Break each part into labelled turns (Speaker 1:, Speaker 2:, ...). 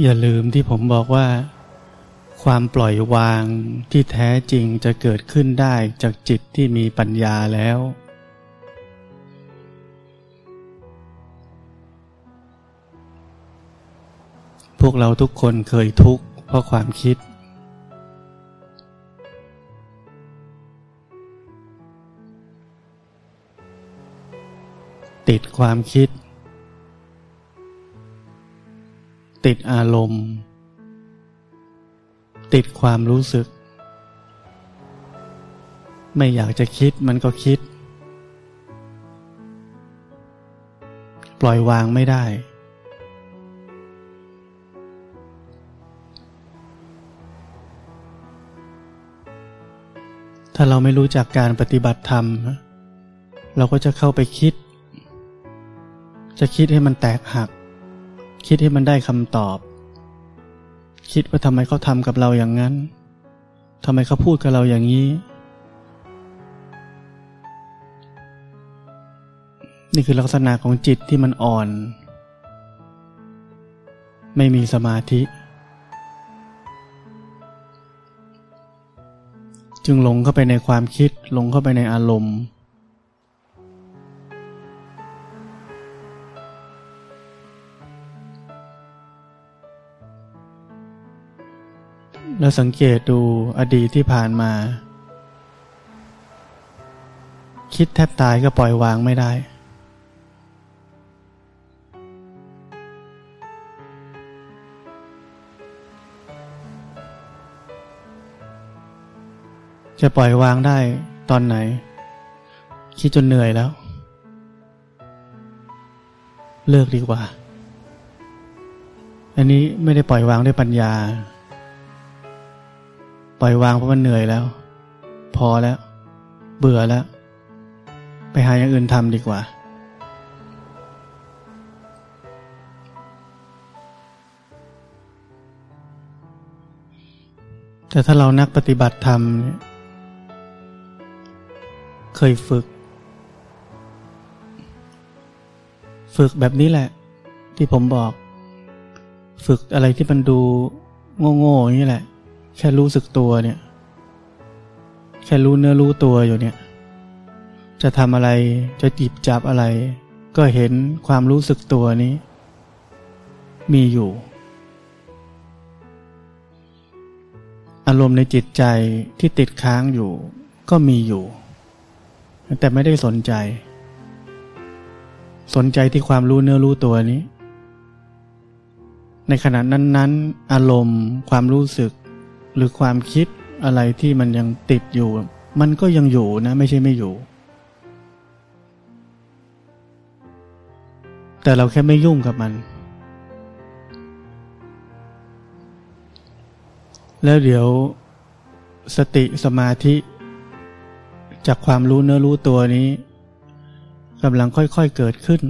Speaker 1: อย่าลืมที่ผมบอกว่า ความปล่อยวางที่แท้จริงจะเกิดขึ้นได้จากจิตที่มีปัญญาแล้ว พวกเราทุกคนเคยทุกข์เพราะความคิด ติดความคิด ติดอารมณ์ ติดความรู้สึก ไม่อยากจะคิดมันก็คิด ปล่อยวางไม่ได้ ถ้าเราไม่รู้จักการปฏิบัติธรรม เราก็จะเข้าไปคิด จะคิดให้มันแตกหัก คิดให้มันได้คำตอบ คิดว่าทำไมเขาทำกับเราอย่างนั้นทำไมเขาพูดกับเราอย่างนี้ นี่คือลักษณะของจิตที่มันอ่อน ไม่มีสมาธิ จึงหลงเข้าไปในความคิดหลงเข้าไปในอารมณ์ แล้วสังเกตดูอดีตที่ผ่านมา คิดแทบตายก็ปล่อยวางไม่ได้ จะปล่อยวางได้ตอนไหน คิดจนเหนื่อยแล้ว เลิกดีกว่า อันนี้ไม่ได้ปล่อยวางด้วยปัญญา ปล่อยวางเพราะมันเหนื่อยแล้ว พอแล้ว เบื่อแล้ว ไปหาอย่างอื่นทำดีกว่า แต่ถ้าเรานักปฏิบัติธรรมเคยฝึก ฝึกแบบนี้แหละ ที่ผมบอก ฝึกอะไรที่มันดูโง่ๆอย่างนี้แหละ แค่รู้สึกตัวเนี่ย แค่รู้เนื้อรู้ตัวอยู่เนี่ย จะทำอะไรจะจิบจับอะไร ก็เห็นความรู้สึกตัวนี้ มีอยู่ อารมณ์ในจิตใจที่ติดค้างอยู่ ก็มีอยู่ แต่ไม่ได้สนใจ สนใจที่ความรู้เนื้อรู้ตัวนี้ ในขณะนั้น ๆ อารมณ์ความรู้สึก หรือความคิดอะไรที่มันยังติดอยู่ มันก็ยังอยู่นะไม่ใช่ไม่อยู่ แต่เราแค่ไม่ยุ่งกับมัน แล้วเดี๋ยวสติสมาธิ จากความรู้เนื้อรู้ตัวนี้กำลังค่อยๆเกิดขึ้น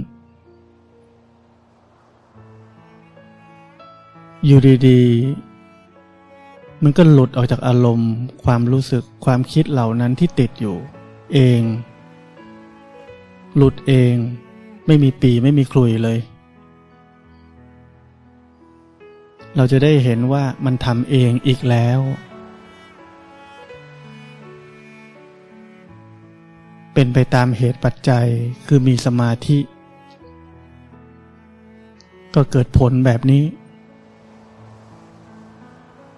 Speaker 1: อยู่ดีๆ มันก็หลุดออกจากอารมณ์ ความรู้สึกความคิดเหล่านั้นที่ติดอยู่ เอง หลุดเอง ไม่มีปีไม่มีคลุยเลย เราจะได้เห็นว่ามันทำเองอีกแล้ว เป็นไปตามเหตุปัจจัยคือมีสมาธิ ก็เกิดผลแบบนี้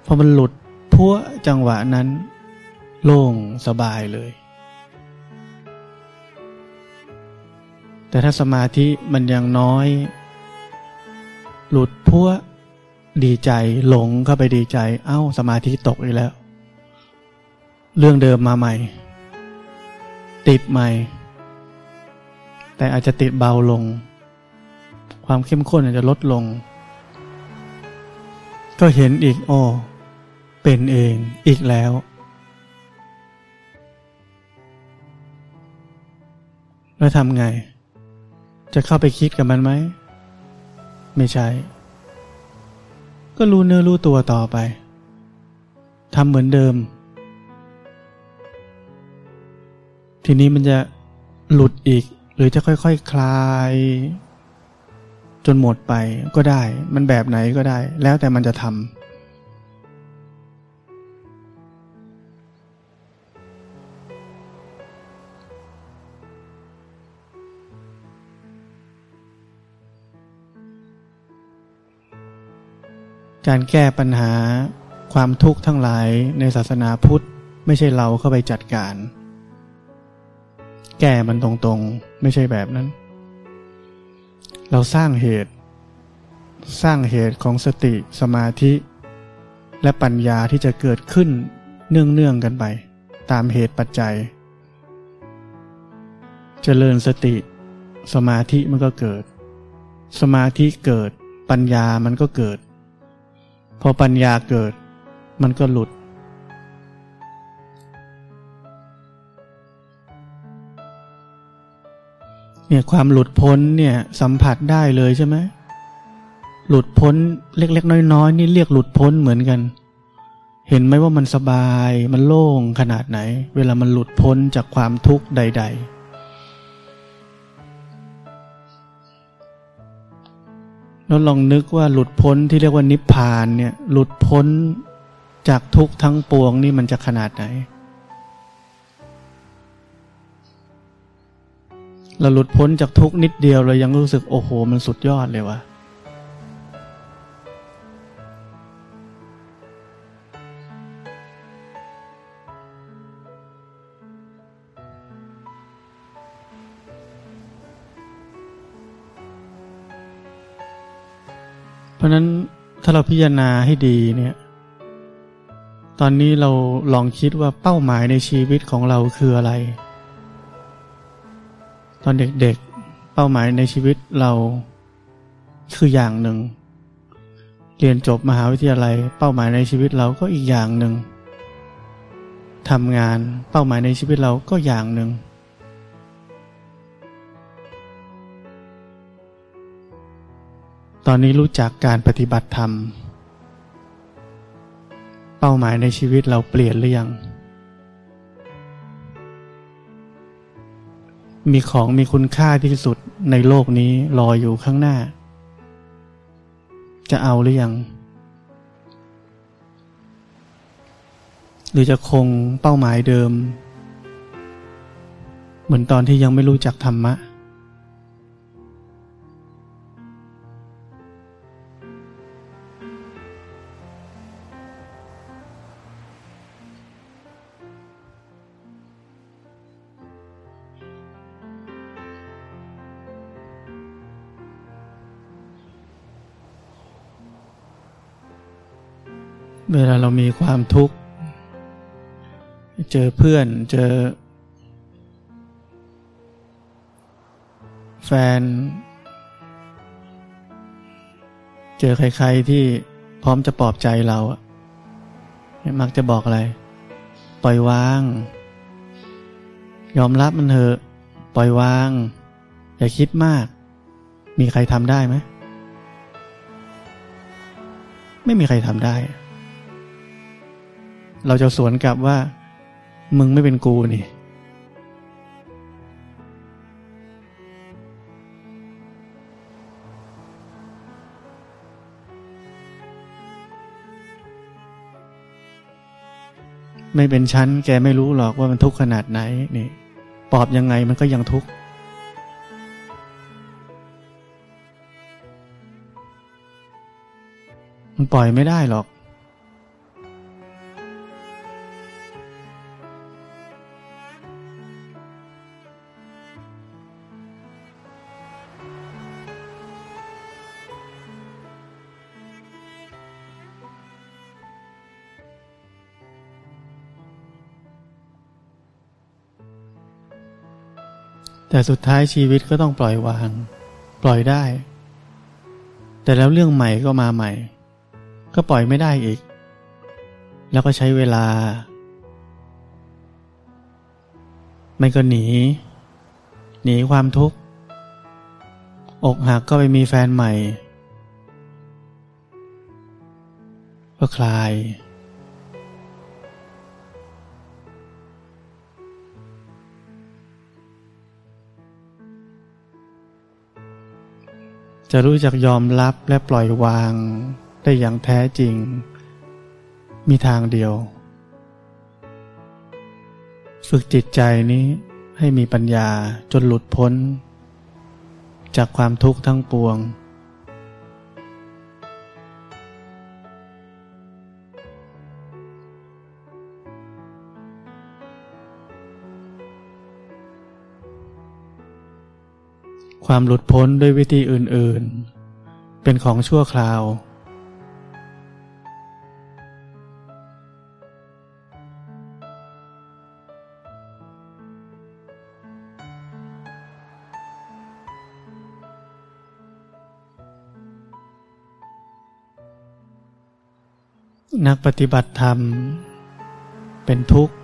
Speaker 1: พอมันหลุดพัวจังหวะนั้น โล่งสบายเลย แต่ถ้าสมาธิมันยังน้อย หลุดพัวดีใจหลงเข้าไปดีใจ เอ้าสมาธิตกอีกแล้ว เรื่องเดิมมาใหม่ ติดใหม่ แต่อาจจะติดเบาลง ความเข้มข้นอาจจะลดลง ก็เห็นอีกอ้ เป็นเองอีกแล้ว แล้วทำไง จะเข้าไปคิดกับมันไหม ไม่ใช่ ก็รู้เนื้อรู้ตัวต่อไปทำเหมือนเดิม ทีนี้มันจะหลุดอีก หรือจะค่อยๆคคลาย จนหมดไปก็ได้ มันแบบไหนก็ได้ แล้วแต่มันจะทำ การแก้ปัญหาความทุกข์ทั้งหลายในศาสนาพุทธ ไม่ใช่เราเข้าไปจัดการ แก้มันตรงๆ ไม่ใช่แบบนั้น เราสร้างเหตุ สร้างเหตุของสติสมาธิ และปัญญาที่จะเกิดขึ้นเนื่องๆกันไป ตามเหตุปัจจัยจเจริญสติ สมาธิมันก็เกิด สมาธิเกิด ปัญญามันก็เกิด พอปัญญาเกิด มันก็หลุด เนี่ยความหลุดพ้นเนี่ยสัมผัสได้เลยใช่ไหมหลุดพ้นเล็กๆ น้อยๆ นี่เรียกหลุดพ้นเหมือนกัน เห็นไหมว่ามันสบายมันโล่งขนาดไหน เวลามันหลุดพ้นจากความทุกข์ใด ๆ แล้วลองนึกว่าหลุดพ้นที่เรียกว่านิพพานเนี่ย หลุดพ้นจากทุกทั้งปวงนี่มันจะขนาดไหน เราหลุดพ้นจากทุกนิดเดียวเรายังรู้สึกโอ้โห มันสุดยอดเลยวะ เพราะนั้นถ้าเราพิจารณาให้ดีเนี่ย ตอนนี้เราลองคิดว่าเป้าหมายในชีวิตของเราคืออะไร ตอนเด็กๆเป้าหมายในชีวิตเราคืออย่างหนึ่ง เรียนจบมหาวิทยาลัย เป้าหมายในชีวิตเราก็อีกอย่างหนึ่งทำงานเป้าหมายในชีวิตเราก็อย่างหนึ่ง ตอนนี้รู้จักการปฏิบัติธรรม เป้าหมายในชีวิตเราเปลี่ยนหรือยัง มีของมีคุณค่าที่สุดในโลกนี้รออยู่ข้างหน้า จะเอาหรือยัง หรือจะคงเป้าหมายเดิม เหมือนตอนที่ยังไม่รู้จักธรรมะ เวลาเรามีความทุกข์ เจอเพื่อนเจอ แฟน เจอใครๆที่พร้อมจะปลอบใจเราอะมักจะบอกอะไร ปล่อยวาง ยอมรับมันเถอะ ปล่อยวาง อย่าคิดมาก มีใครทำได้ไหม ไม่มีใครทำได้ เราจะสวนกลับว่า มึงไม่เป็นกูนี่ ไม่เป็นชั้น แกไม่รู้หรอกว่ามันทุกข์ขนาดไหนนี่ปอบยังไงมันก็ยังทุกข์มันปล่อยไม่ได้หรอก แต่สุดท้ายชีวิตก็ต้องปล่อยวาง ปล่อยได้ แต่แล้วเรื่องใหม่ก็มาใหม่ ก็ปล่อยไม่ได้อีก แล้วก็ใช้เวลาไม่ก็หนี หนีความทุกข์ อกหักก็ไปมีแฟนใหม่ ก็คลาย จะรู้จักยอมรับและปล่อยวางได้อย่างแท้จริง มีทางเดียว ฝึกจิตใจนี้ให้มีปัญญาจนหลุดพ้น จากความทุกข์ทั้งปวง ความหลุดพ้นด้วยวิธีอื่นๆ เป็นของชั่วคราว นักปฏิบัติธรรม เป็นทุกข์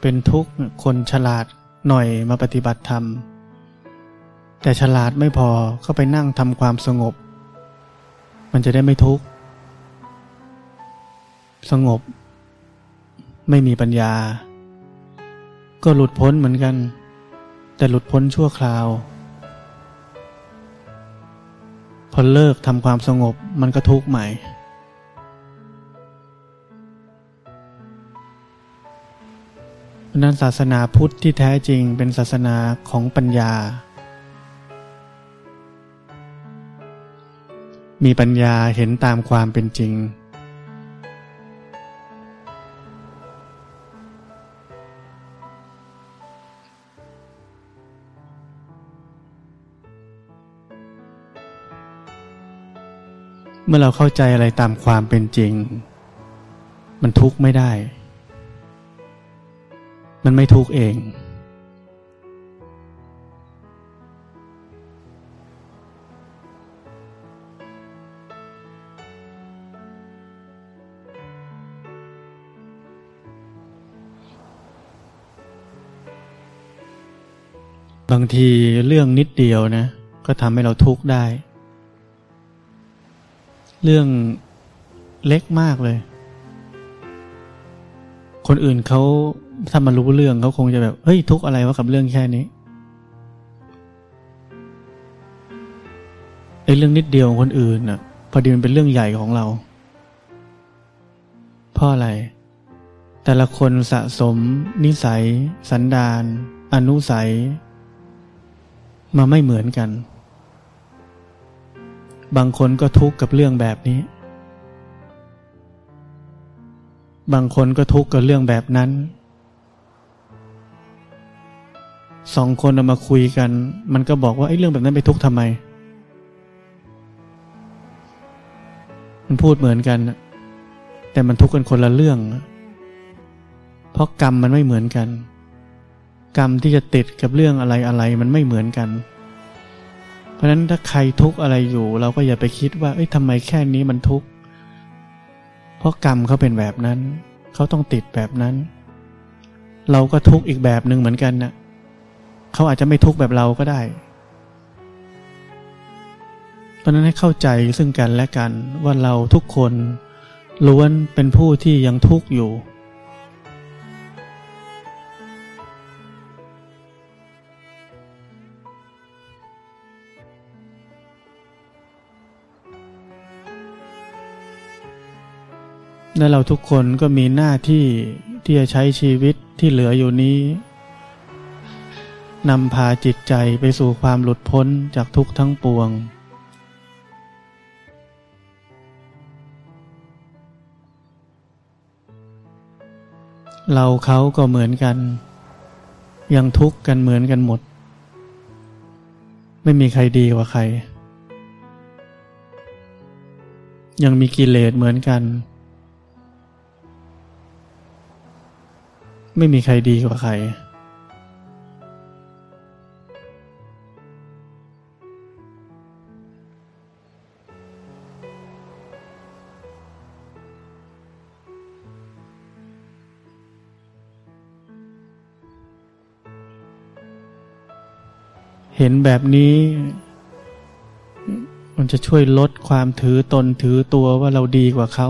Speaker 1: เป็นทุกข์คนฉลาดหน่อยมาปฏิบัติธรรม แต่ฉลาดไม่พอเข้าไปนั่งทำความสงบ มันจะได้ไม่ทุกข์ สงบ ไม่มีปัญญา ก็หลุดพ้นเหมือนกัน แต่หลุดพ้นชั่วคราว พอเลิกทำความสงบมันก็ทุกข์ใหม่เพราะนั้นศาสนาพุทธที่แท้จริงเป็นศาสนาของปัญญา มีปัญญาเห็นตามความเป็นจริง เมื่อเราเข้าใจอะไรตามความเป็นจริง มันทุกข์ไม่ได้ มันไม่ทุกข์เอง บางทีเรื่องนิดเดียวนะก็ทำให้เราทุกข์ได้ เรื่องเล็กมากเลย คนอื่นเขาถ้ามารู้เรื่องเขาคงจะแบบเฮ้ยทุกข์อะไรวะกับเรื่องแค่นี้ไอ้เรื่องนิดเดียวของคนอื่นน่ะพอดีมันเป็นเรื่องใหญ่ของเราเพราะอะไร แต่ละคนสะสมนิสัย สันดานอนุสัย มาไม่เหมือนกัน บางคนก็ทุกข์กับเรื่องแบบนี้ บางคนก็ทุกข์กับเรื่องแบบนั้น สองคนเอามาคุยกัน มันก็บอกว่าไอ้เรื่องแบบนั้นไปทุกข์ทำไม มันพูดเหมือนกัน แต่มันทุกข์กันคนละเรื่อง เพราะกรรมมันไม่เหมือนกัน กรรมที่จะติดกับเรื่องอะไรอะไรมันไม่เหมือนกัน เพราะฉะนั้นถ้าใครทุกข์อะไรอยู่ เราก็อย่าไปคิดว่าเอ้ยทำไมแค่นี้มันทุกข์เพราะกรรมเขาเป็นแบบนั้น เขาต้องติดแบบนั้น เราก็ทุกข์อีกแบบหนึ่งเหมือนกันนะ่ะเขาอาจจะไม่ทุกข์แบบเราก็ได้เพราะนั้นให้เข้าใจซึ่งกันและกันว่าเราทุกคนล้วนเป็นผู้ที่ยังทุกข์อยู่ และเราทุกคนก็มีหน้าที่ที่จะใช้ชีวิตที่เหลืออยู่นี้นำพาจิตใจไปสู่ความหลุดพ้นจากทุกทั้งปวง เราเขาก็เหมือนกัน ยังทุกข์กันเหมือนกันหมด ไม่มีใครดีกว่าใคร ยังมีกิเลสเหมือนกัน ไม่มีใครดีกว่าใคร เห็นแบบนี้ มันจะช่วยลดความถือตนถือตัวว่าเราดีกว่าเขา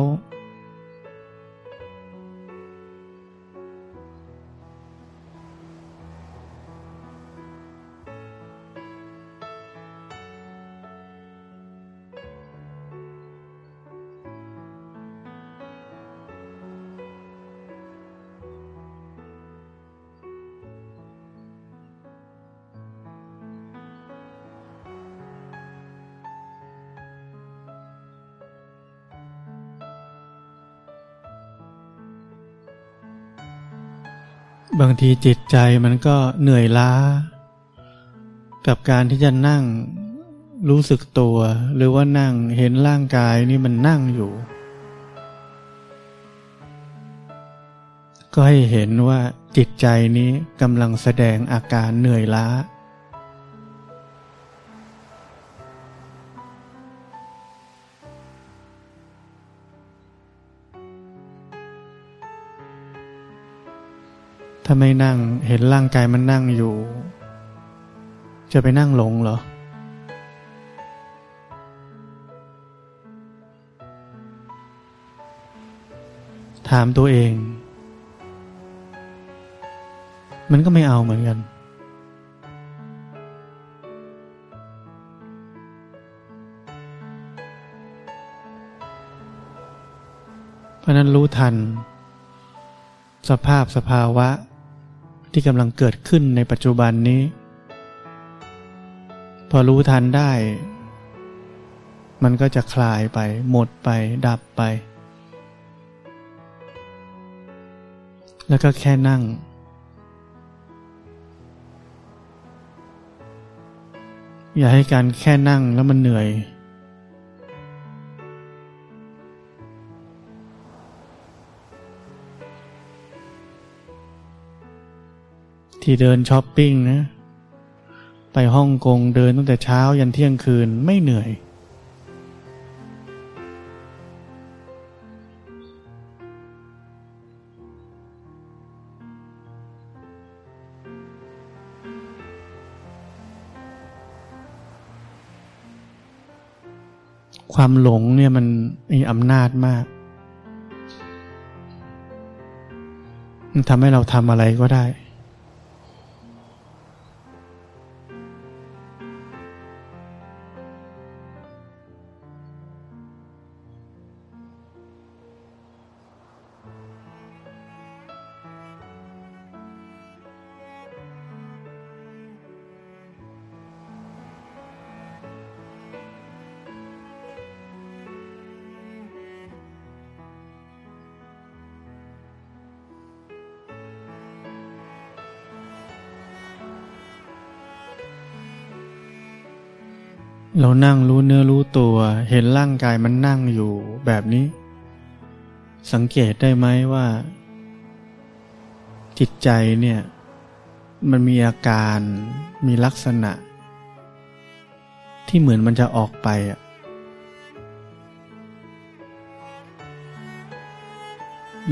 Speaker 1: บางทีจิตใจมันก็เหนื่อยล้า กับการที่จะนั่งรู้สึกตัว หรือว่านั่งเห็นร่างกายนี่มันนั่งอยู่ ก็ให้เห็นว่าจิตใจนี้กำลังแสดงอาการเหนื่อยล้า ถ้าไม่นั่งเห็นร่างกายมันนั่งอยู่ จะไปนั่งหลงเหรอ ถามตัวเอง มันก็ไม่เอาเหมือนกันเพราะนั้นรู้ทัน สภาพสภาวะ ที่กำลังเกิดขึ้นในปัจจุบันนี้ พอรู้ทันได้ มันก็จะคลายไป หมดไป ดับไป แล้วก็แค่นั่ง อย่าให้การแค่นั่งแล้วมันเหนื่อย ที่เดินช้อปปิ้งนะ ไปฮ่องกงเดินตั้งแต่เช้ายันเที่ยงคืนไม่เหนื่อย ความหลงเนี่ยมันมีอำนาจมากมันทำให้เราทำอะไรก็ได้ เรานั่งรู้เนื้อรู้ตัว เห็นร่างกายมันนั่งอยู่แบบนี้ สังเกตได้ไหมว่า จิตใจเนี่ย มันมีอาการมีลักษณะ ที่เหมือนมันจะออกไปอะ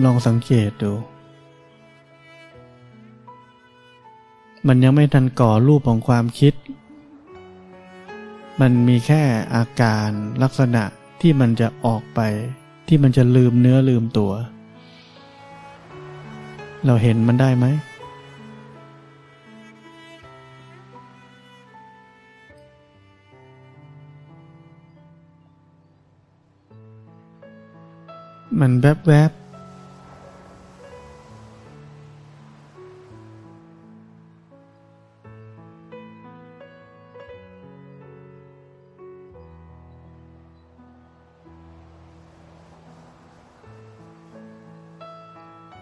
Speaker 1: ลองสังเกตดู มันยังไม่ทันก่อรูปของความคิด มันมีแค่อาการลักษณะที่มันจะออกไป ที่มันจะลืมเนื้อลืมตัว เราเห็นมันได้ไหม มันแวบๆ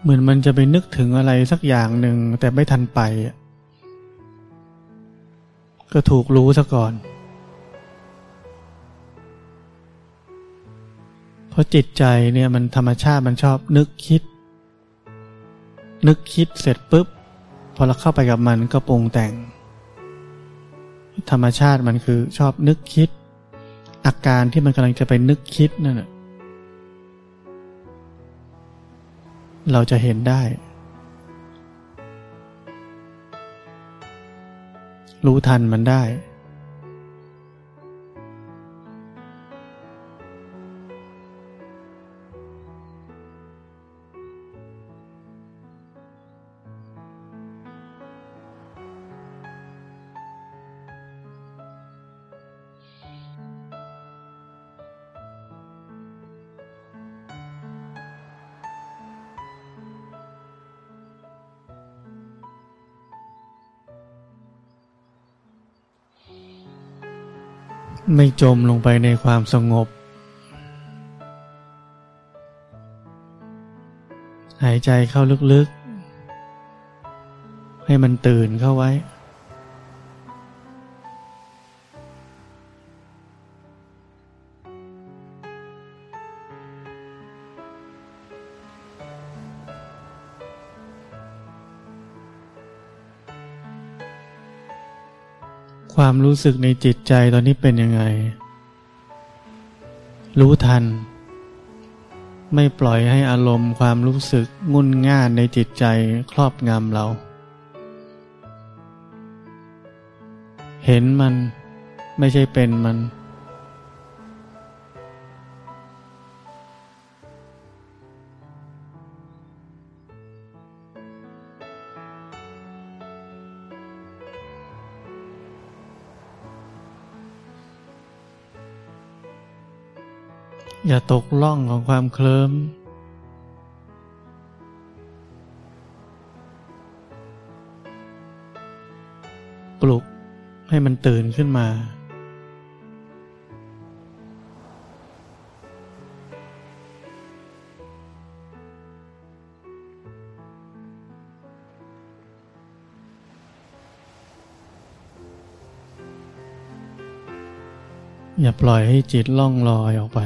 Speaker 1: เหมือนมันจะไปนึกถึงอะไรสักอย่างหนึ่งแต่ไม่ทันไป ก็ถูกรู้ซะก่อนเพราะจิตใจเนี่ยมันธรรมชาติมันชอบนึกคิด นึกคิดเสร็จปุ๊บพอเราเข้าไปกับมันก็ปรุงแต่ง ธรรมชาติมันคือชอบนึกคิด อาการที่มันกำลังจะไปนึกคิดนั่นแหละ เราจะเห็นได้ รู้ทันมันได้ ไม่จมลงไปในความสงบ หายใจเข้าลึกๆ ให้มันตื่นเข้าไว้ ความรู้สึกในจิตใจตอนนี้เป็นยังไง รู้ทัน ไม่ปล่อยให้อารมณ์ความรู้สึกงุนง่านในจิตใจครอบงำเรา เห็นมันไม่ใช่เป็นมัน อย่าตกล่องของความเคลิ้มปลุกให้มันตื่นขึ้นมา อย่าปล่อยให้จิตล่องลอยออกไป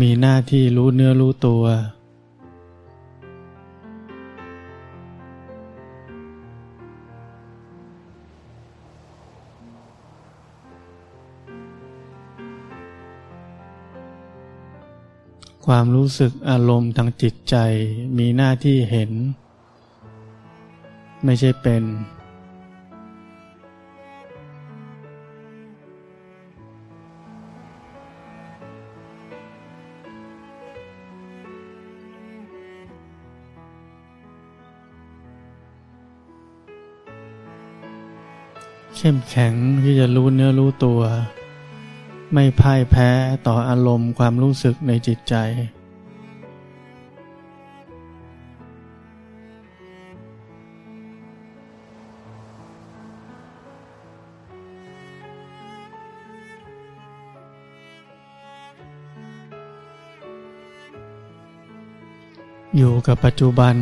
Speaker 1: มีหน้าที่รู้เนื้อรู้ตัว ความรู้สึกอารมณ์ทางจิตใจ มีหน้าที่เห็น ไม่ใช่เป็น เข้มแข็งที่จะรู้เนื้อรู้ตัว ไม่พ่ายแพ้ต่ออารมณ์ความรู้สึกในจิตใจ อยู่กับปัจจุบัน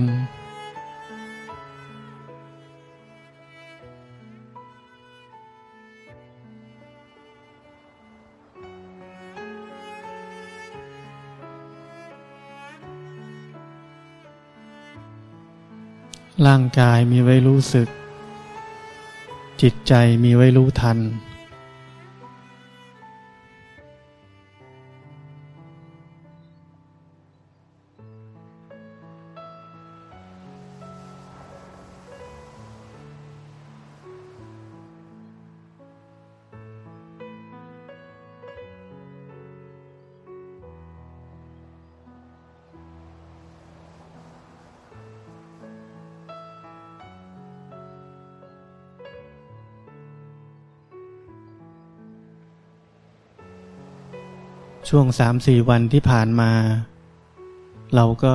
Speaker 1: ร่างกายมีไว้รู้สึก จิตใจมีไว้รู้ทัน ช่วงสามสี่วันที่ผ่านมา เราก็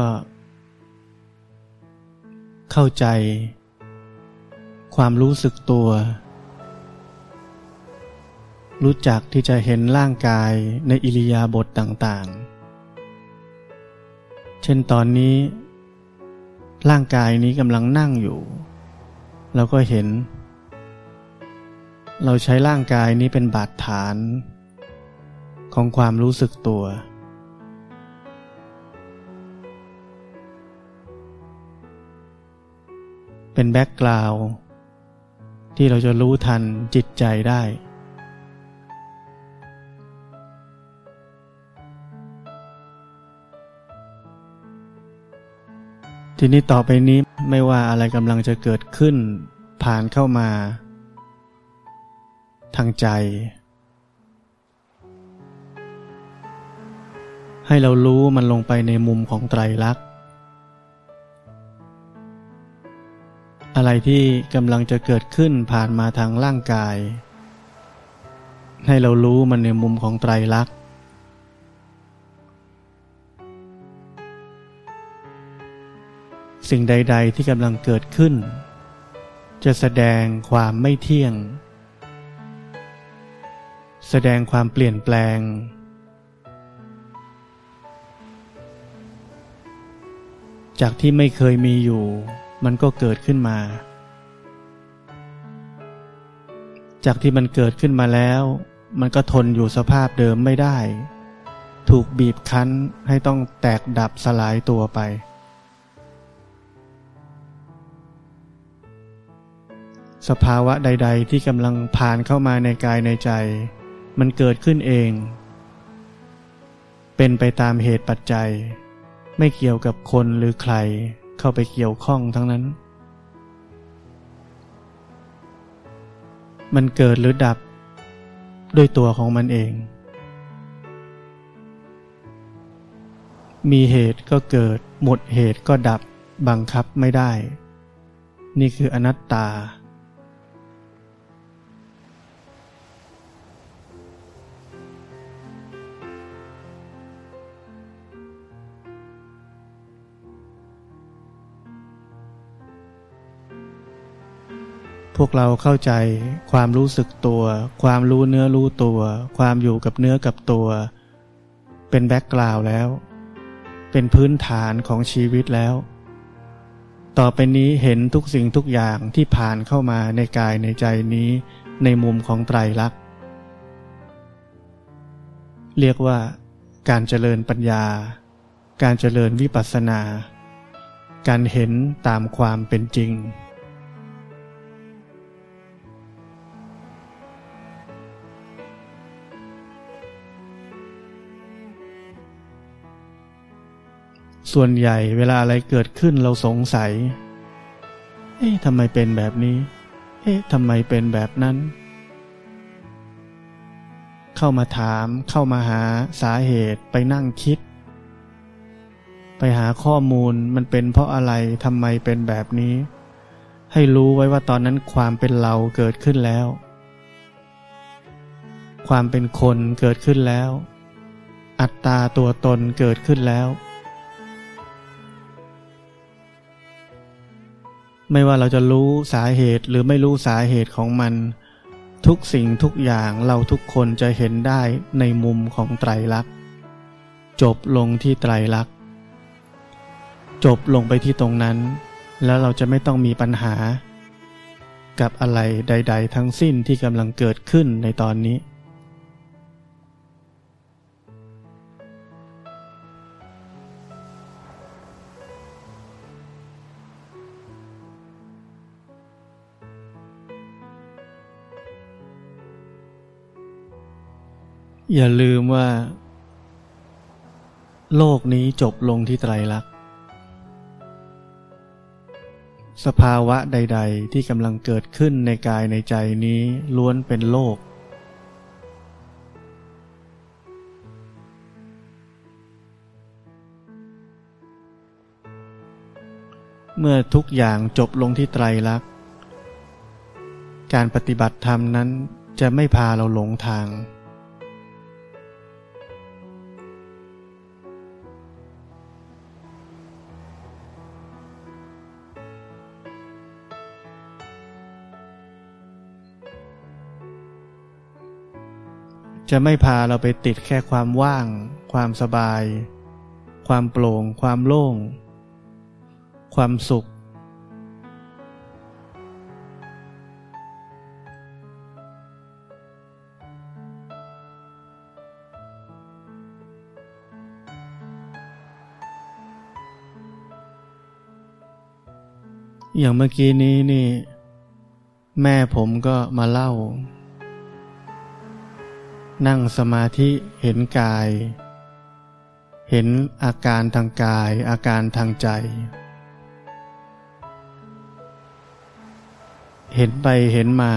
Speaker 1: เข้าใจ ความรู้สึกตัว รู้จักที่จะเห็นร่างกายในอิริยาบถต่างๆ เช่นตอนนี้ ร่างกายนี้กำลังนั่งอยู่เราก็เห็น เราใช้ร่างกายนี้เป็นบาทฐาน ของความรู้สึกตัว เป็น background ที่เราจะรู้ทันจิตใจได้ ทีนี้ต่อไปนี้ไม่ว่าอะไรกำลังจะเกิดขึ้นผ่านเข้ามา ทางใจ ให้เรารู้มันลงไปในมุมของไตรลักษณ์ อะไรที่กำลังจะเกิดขึ้นผ่านมาทางร่างกาย ให้เรารู้มันในมุมของไตรลักษณ์ สิ่งใด ๆ ที่กำลังเกิดขึ้น จะแสดงความไม่เที่ยง แสดงความเปลี่ยนแปลง จากที่ไม่เคยมีอยู่ มันก็เกิดขึ้นมา จากที่มันเกิดขึ้นมาแล้ว มันก็ทนอยู่สภาพเดิมไม่ได้ ถูกบีบคั้นให้ต้องแตกดับสลายตัวไป สภาวะใด ๆ ที่กำลังผ่านเข้ามาในกายในใจ มันเกิดขึ้นเอง เป็นไปตามเหตุปัจจัย ไม่เกี่ยวกับคนหรือใครเข้าไปเกี่ยวข้องทั้งนั้น มันเกิดหรือดับด้วยตัวของมันเอง มีเหตุก็เกิด หมดเหตุก็ดับ บังคับไม่ได้ นี่คืออนัตตา พวกเราเข้าใจความรู้สึกตัว ความรู้เนื้อรู้ตัว ความอยู่กับเนื้อกับตัว เป็นแบ็กกราวแล้ว เป็นพื้นฐานของชีวิตแล้ว ต่อไปนี้เห็นทุกสิ่งทุกอย่างที่ผ่านเข้ามาในกายในใจนี้ในมุมของไตรลักษณ์เรียกว่าการเจริญปัญญา การเจริญวิปัสสนา การเห็นตามความเป็นจริง ส่วนใหญ่เวลาอะไรเกิดขึ้นเราสงสัย เอ๊ะทำไมเป็นแบบนี้ เอ๊ะทำไมเป็นแบบนั้น เข้ามาถาม เข้ามาหาสาเหตุไปนั่งคิด ไปหาข้อมูลมันเป็นเพราะอะไรทำไมเป็นแบบนี้ ให้รู้ไว้ว่าตอนนั้นความเป็นเราเกิดขึ้นแล้ว ความเป็นคนเกิดขึ้นแล้ว อัตตาตัวตนเกิดขึ้นแล้ว ไม่ว่าเราจะรู้สาเหตุหรือไม่รู้สาเหตุของมัน ทุกสิ่งทุกอย่างเราทุกคนจะเห็นได้ในมุมของไตรลักษณ์จบลงที่ไตรลักษณ์จบลงไปที่ตรงนั้น แล้วเราจะไม่ต้องมีปัญหา กับอะไรใด ๆ ทั้งสิ้นที่กำลังเกิดขึ้นในตอนนี้ อย่าลืมว่า โลกนี้จบลงที่ไตรลักษณ์ สภาวะใด ๆ ที่กำลังเกิดขึ้นในกายในใจนี้ล้วนเป็นโลก เมื่อทุกอย่างจบลงที่ไตรลักษณ์ การปฏิบัติธรรมนั้นจะไม่พาเราหลงทาง จะไม่พาเราไปติดแค่ความว่าง ความสบาย ความโปร่ง ความโล่ง ความสุข อย่างเมื่อกี้นี้นี่ แม่ผมก็มาเล่า นั่งสมาธิเห็นกาย เห็นอาการทางกายอาการทางใจ เห็นไปเห็นมา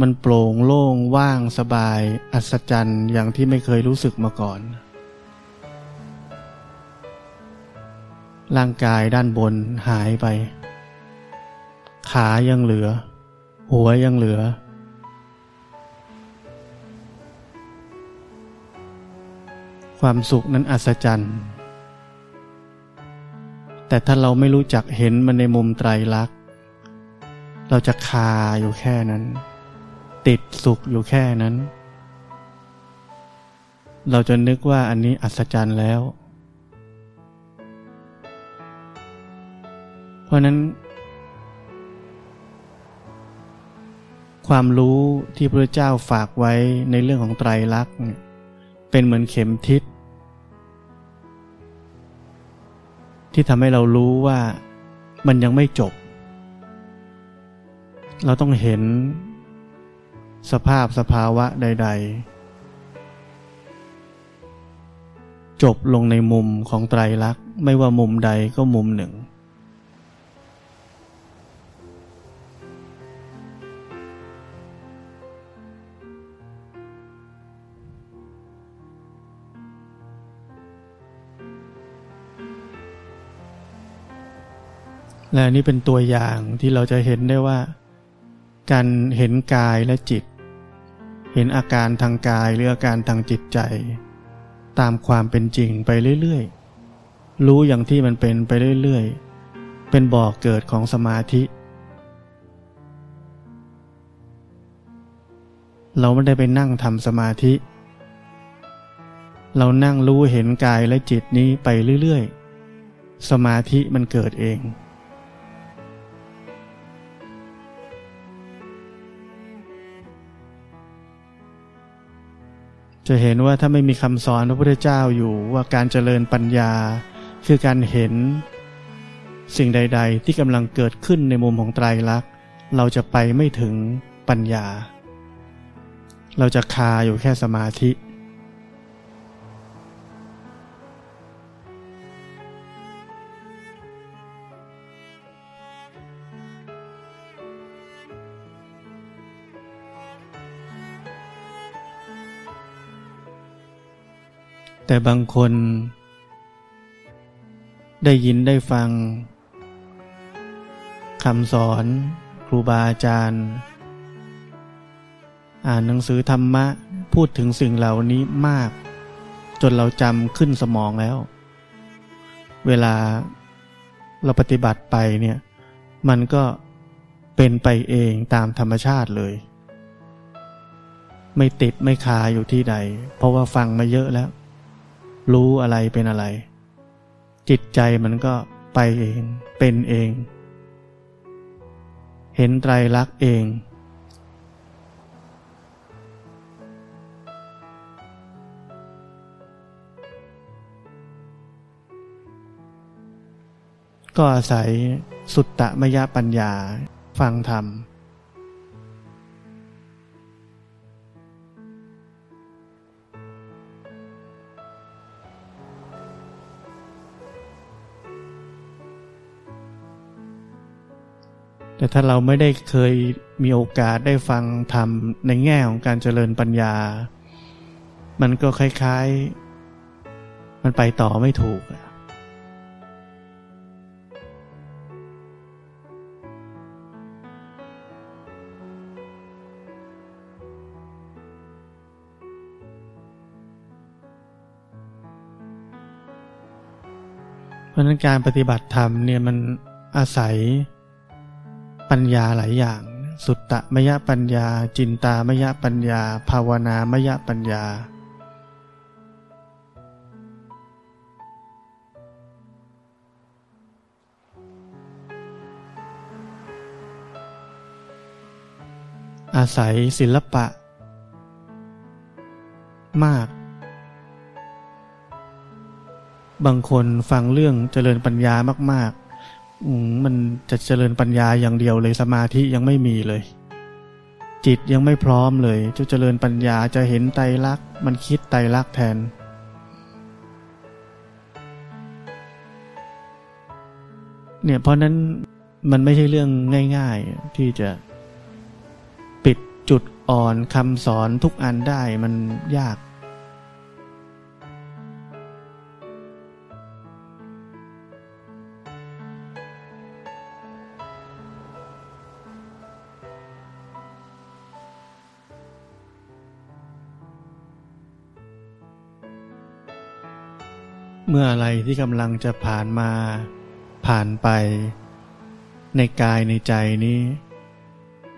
Speaker 1: มันโปร่งโล่งว่างสบาย อัศจรรย์อย่างที่ไม่เคยรู้สึกมาก่อน ร่างกายด้านบนหายไป ขายังเหลือ หัวยังเหลือ ความสุขนั้นอัศจรรย์ แต่ถ้าเราไม่รู้จักเห็นมันในมุมไตรลักษณ์ เราจะคาอยู่แค่นั้น ติดสุขอยู่แค่นั้น เราจะนึกว่าอันนี้อัศจรรย์แล้ว เพราะนั้น ความรู้ที่พระเจ้าฝากไว้ในเรื่องของไตรลักษณ์เป็นเหมือนเข็มทิศ ที่ทำให้เรารู้ว่ามันยังไม่จบ เราต้องเห็นสภาพสภาวะใด ๆ จบลงในมุมของไตรลักษณ์ ไม่ว่ามุมใดก็มุมหนึ่ง และนี่เป็นตัวอย่างที่เราจะเห็นได้ว่า การเห็นกายและจิต เห็นอาการทางกายหรืออาการทางจิตใจ ตามความเป็นจริงไปเรื่อยๆ รู้อย่างที่มันเป็นไปเรื่อยๆ เป็นบ่อกเกิดของสมาธิ เราไม่ได้ไปนั่งทำสมาธิ เรานั่งรู้เห็นกายและจิตนี้ไปเรื่อยๆ สมาธิมันเกิดเอง จะเห็นว่าถ้าไม่มีคำสอนพระพุทธเจ้าอยู่ว่าการเจริญปัญญา คือการเห็น สิ่งใด ๆ ที่กำลังเกิดขึ้นในมุมของไตรลักษณ์ เราจะไปไม่ถึงปัญญา เราจะคาอยู่แค่สมาธิ แต่บางคน ได้ยินได้ฟังคำสอนครูบาอาจารย์ อ่านหนังสือธรรมะพูดถึงสิ่งเหล่านี้มาก จนเราจำขึ้นสมองแล้ว เวลาเราปฏิบัติไปเนี่ย มันก็เป็นไปเองตามธรรมชาติเลย ไม่ติดไม่คาอยู่ที่ใด เพราะว่าฟังมาเยอะแล้ว รู้อะไรเป็นอะไร จิตใจมันก็ไปเอง เป็นเอง เห็นไตรลักษณ์เอง ก็อาศัยสุตตะมยปัญญาฟังธรรม แต่ถ้าเราไม่ได้เคยมีโอกาสได้ฟังธรรมในแง่ของการเจริญปัญญา มันก็คล้ายๆ มันไปต่อไม่ถูก เพราะนั้นการปฏิบัติธรรมเนี่ยมันอาศัย ปัญญาหลายอย่าง สุตตะมยปัญญา จินตามยปัญญา ภาวนามยปัญญา อาศัยศิลปะ มาก บางคนฟังเรื่องเจริญปัญญามาก มันจะเจริญปัญญาอย่างเดียวเลยสมาธิยังไม่มีเลย จิตยังไม่พร้อมเลยจะเจริญปัญญาจะเห็นไตรลักษณ์มันคิดไตรลักษณ์แทน เนี่ยเพราะนั้นมันไม่ใช่เรื่องง่าย ๆ ที่จะปิดจุดอ่อนคำสอนทุกอันได้มันยาก เมื่ออะไรที่กำลังจะผ่านมา ผ่านไป ในกายในใจนี้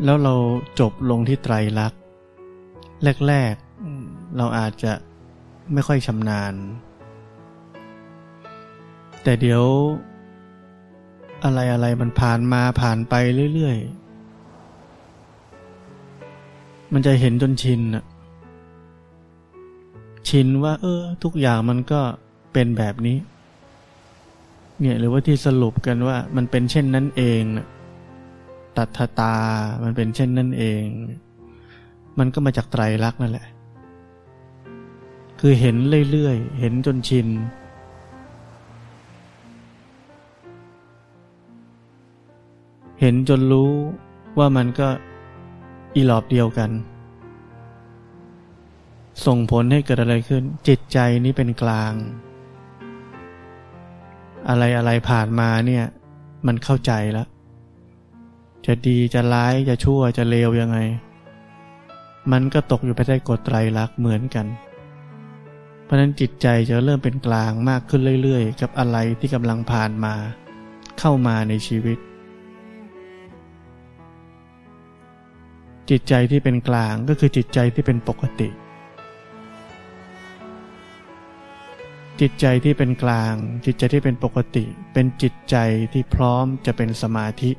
Speaker 1: แล้วเราจบลงที่ไตรลักษณ์แรกๆเราอาจจะไม่ค่อยชำนาญ แต่เดี๋ยว อะไรอะไรมันผ่านมาผ่านไปเรื่อยๆ มันจะเห็นจนชินอะชินว่า เออ ทุกอย่างมันก็เเป็นแบบนี้ เนี่ยหรือว่าที่สรุปกันว่ามันเป็นเช่นนั้นเองนะตัทตา มันเป็นเช่นนั่นเอง มันก็มาจากไตรลักษณ์นั่นแหละ คือเห็นเรื่อยๆ เห็นจนชิน เห็นจนรู้ว่ามันก็อีหลอบเดียวกัน ส่งผลให้เกิดอะไรขึ้น จิตใจนี้เป็นกลาง อะไรอะไรผ่านมาเนี่ย มันเข้าใจแล้ว จะดีจะร้ายจะชั่วจะเลวยังไง มันก็ตกอยู่ภายใต้กฎไตรลักษณ์เหมือนกัน เพราะนั้นจิตใจจะเริ่มเป็นกลางมากขึ้นเรื่อยๆ กับอะไรที่กำลังผ่านมา เข้ามาในชีวิต จิตใจที่เป็นกลางก็คือจิตใจที่เป็นปกติ จิตใจที่เป็นกลาง จิตใจที่เป็นปกติ เป็นจิตใจที่พร้อมจะเป็นสมาธิ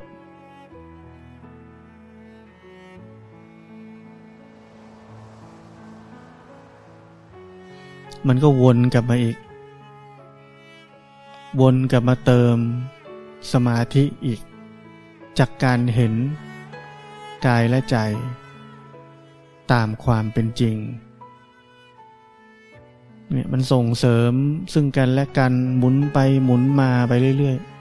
Speaker 1: มันก็วนกลับมาอีก วนกลับมาเติม สมาธิอีก จากการเห็น กายและใจ ตามความเป็นจริง เนี่ยมันส่งเสริมซึ่งกันและกันหมุนไปหมุนมาไปเรื่อยๆ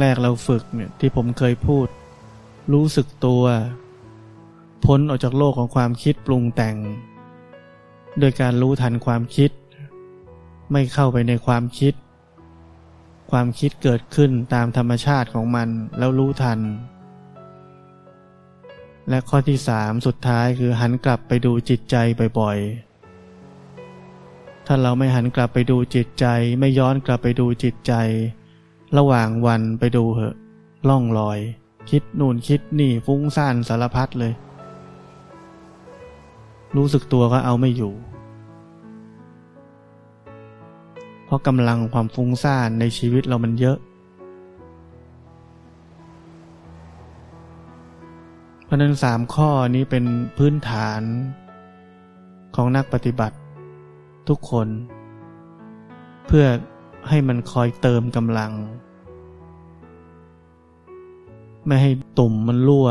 Speaker 1: แรก ๆ เราฝึกเนี่ยที่ผมเคยพูด รู้สึกตัว พ้นออกจากโลกของความคิดปรุงแต่ง โดยการรู้ทันความคิด ไม่เข้าไปในความคิด ความคิดเกิดขึ้นตามธรรมชาติของมันแล้วรู้ทัน และข้อที่สามสุดท้ายคือหันกลับไปดูจิตใจบ่อยๆ ถ้าเราไม่หันกลับไปดูจิตใจไม่ย้อนกลับไปดูจิตใจ ระหว่างวันไปดูเหอะล่องลอยคิดนู่นคิดนี่ฟุ้งซ่านสารพัดเลย รู้สึกตัวก็เอาไม่อยู่ เพราะกำลังความฟุ้งซ่านในชีวิตเรามันเยอะ เพราะนั้นสามข้อนี้เป็นพื้นฐานของนักปฏิบัติทุกคน เพื่อให้มันคอยเติมกำลัง ไม่ให้ตุ่มมันรั่ว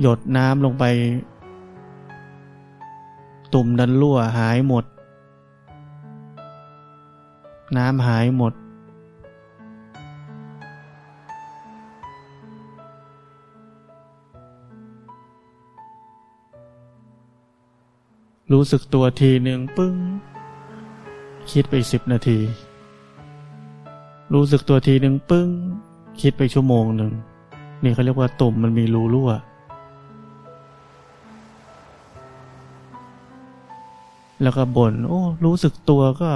Speaker 1: หยดน้ำลงไป ตุ่มดันรั่วหายหมด น้ำหายหมด รู้สึกตัวทีหนึ่งปึ้ง คิดไปสิบนาที รู้สึกตัวทีหนึ่งปึ้ง คิดไปชั่วโมงหนึ่ง นี่เขาเรียกว่าตุ่มมันมีรูรั่ว แล้วก็บน่นโอ้ รู้สึกตัวก็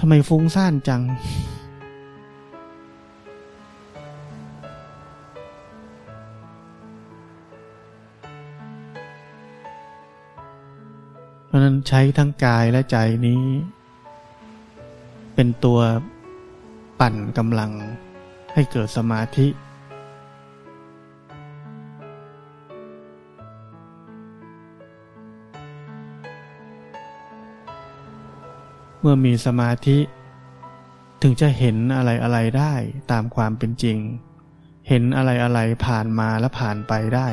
Speaker 1: ทำไมฟุ้งซ่านจัง เพราะนั้นใช้ทั้งกายและใจนี้ เป็นตัวปั่นกำลังให้เกิดสมาธิ เมื่อมีสมาธิ ถึงจะเห็นอะไรอะไรได้ตามความเป็นจริง เห็นอะไรอะไรผ่านมาและผ่านไปได้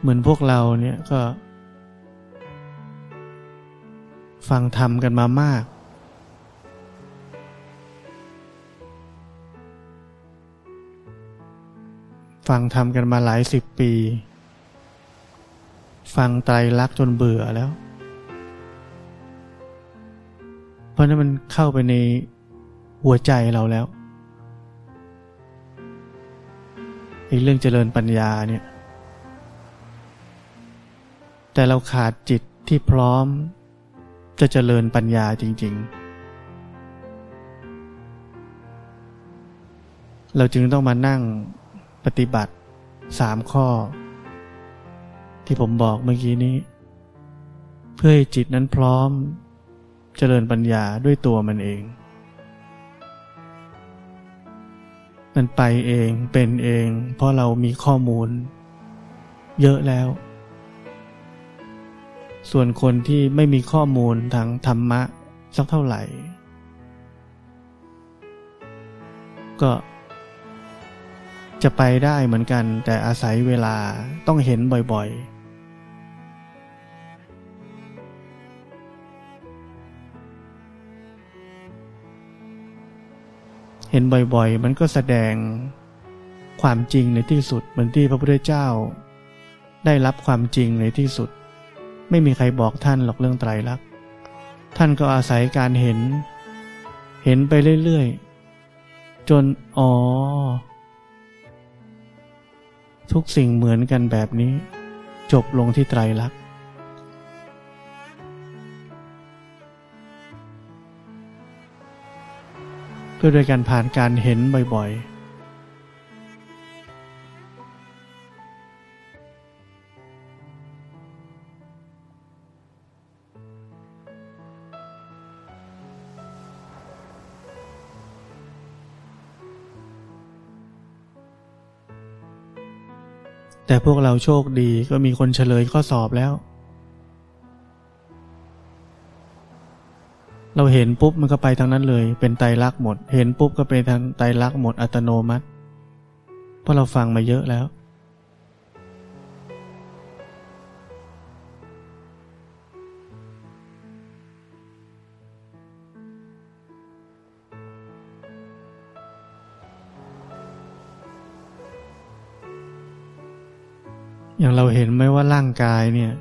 Speaker 1: เหมือนพวกเราเนี่ยก็ ฟังธรรมกันมามาก ฟังทำกันมาหลายสิบปี ฟังไตรลักษณ์จนเบื่อแล้ว เพราะนั้นมันเข้าไปในหัวใจเราแล้วไอ้เรื่องเจริญปัญญาเนี่ย แต่เราขาดจิตที่พร้อม จะเจริญปัญญาจริง ๆ เราจึงต้องมานั่งปฏิบัติสามข้อ ที่ผมบอกเมื่อกี้นี้ เพื่อให้จิตนั้นพร้อม เจริญปัญญาด้วยตัวมันเอง มันไปเองเป็นเอง เพราะเรามีข้อมูล เยอะแล้ว ส่วนคนที่ไม่มีข้อมูลทางธรรมะสักเท่าไหร่ ก็จะไปได้เหมือนกันแต่อาศัยเวลาต้องเห็นบ่อยๆ เห็นบ่อยๆ มันก็แสดงความจริงในที่สุดเหมือนที่พระพุทธเจ้า ได้รับความจริงในที่สุด ไม่มีใครบอกท่านหรอกเรื่องไตรลักษณ์ท่านก็อาศัยการเห็น เห็นไปเรื่อยๆ จนอ๋อ ทุกสิ่งเหมือนกันแบบนี้ จบลงที่ไตรลักษณ์ด้วยโดยการผ่านการเห็นบ่อยๆ แต่พวกเราโชคดีก็มีคนเฉลยข้อสอบแล้ว เราเห็นปุ๊บมันก็ไปทางนั้นเลย เป็นไตรลักษณ์หมด เห็นปุ๊บก็เป็นทางไตรลักษณ์หมดอัตโนมัติ เพราะเราฟังมาเยอะแล้ว อย่างเราเห็นไหมว่าร่างกายเนี่ย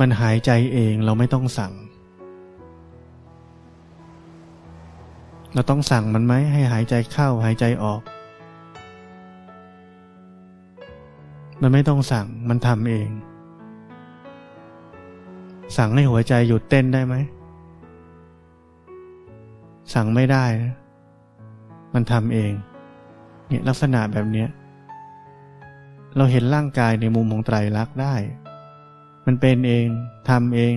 Speaker 1: มันหายใจเองเราไม่ต้องสั่ง เราต้องสั่งมันไหมให้หายใจเข้าหายใจออก มันไม่ต้องสั่งมันทำเอง สั่งให้หัวใจหยุดเต้นได้ไหม สั่งไม่ได้นะมันทำเองเนี่ยลักษณะแบบเนี้ย เราเห็นร่างกายในมุมของไตรลักษณ์ได้ มันเป็นเองทำเอง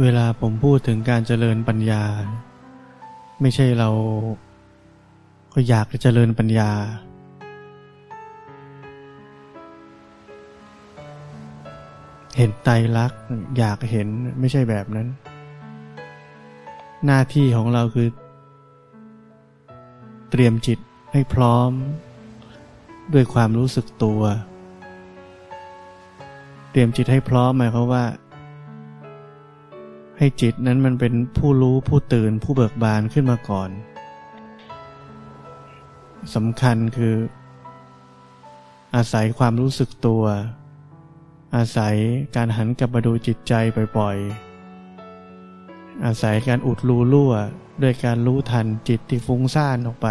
Speaker 1: เวลาผมพูดถึงการเจริญปัญญา ไม่ใช่เราก็อยากจะเจริญปัญญา เห็นไตรลักษณ์อยากเห็นไม่ใช่แบบนั้น หน้าที่ของเราคือ เตรียมจิตให้พร้อม ด้วยความรู้สึกตัว เตรียมจิตให้พร้อมหมายความว่า ให้จิตนั้นมันเป็นผู้รู้ผู้ตื่นผู้เบิกบานขึ้นมาก่อนสำคัญคือ อาศัยความรู้สึกตัว อาศัยการหันกลับมาดูจิตใจบ่อยๆ อาศัยการอุดรูรั่วด้วยการรู้ทันจิตที่ฟุ้งซ่านออกไป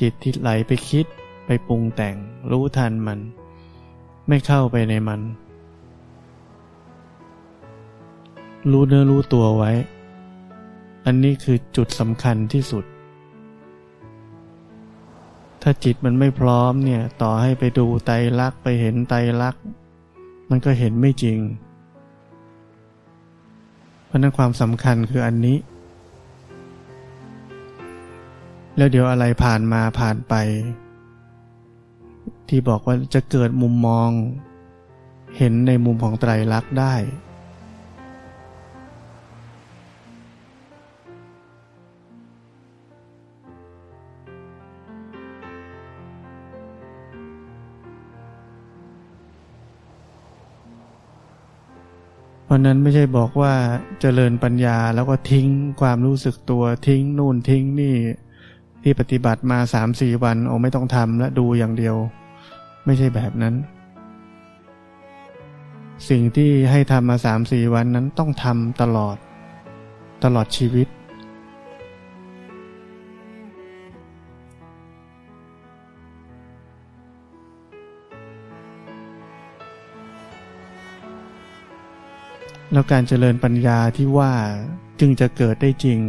Speaker 1: จิตที่ไหลไปคิดไปปรุงแต่งรู้ทันมัน ไม่เข้าไปในมัน รู้เนื้อรู้ตัวไว้ อันนี้คือจุดสำคัญที่สุด ถ้าจิตมันไม่พร้อมเนี่ย ต่อให้ไปดูไตรลักษณ์ไปเห็นไตรลักษณ์มันก็เห็นไม่จริง เพราะนั้นความสำคัญคืออันนี้ แล้วเดี๋ยวอะไรผ่านมาผ่านไป ที่บอกว่าจะเกิดมุมมอง เห็นในมุมของไตรลักษณ์ได้ เพราะนั้นไม่ใช่บอกว่าเจริญปัญญาแล้วก็ทิ้งความรู้สึกตัวทิ้งนู่นทิ้งนี่ที่ปฏิบัติมาสามสี่วันโอ้ไม่ต้องทำและดูอย่างเดียว ไม่ใช่แบบนั้น สิ่งที่ให้ทำมาสามสี่วันนั้นต้องทำตลอด ตลอดชีวิต แล้วการเจริญปัญญาที่ว่าจึงจะเกิดได้จริง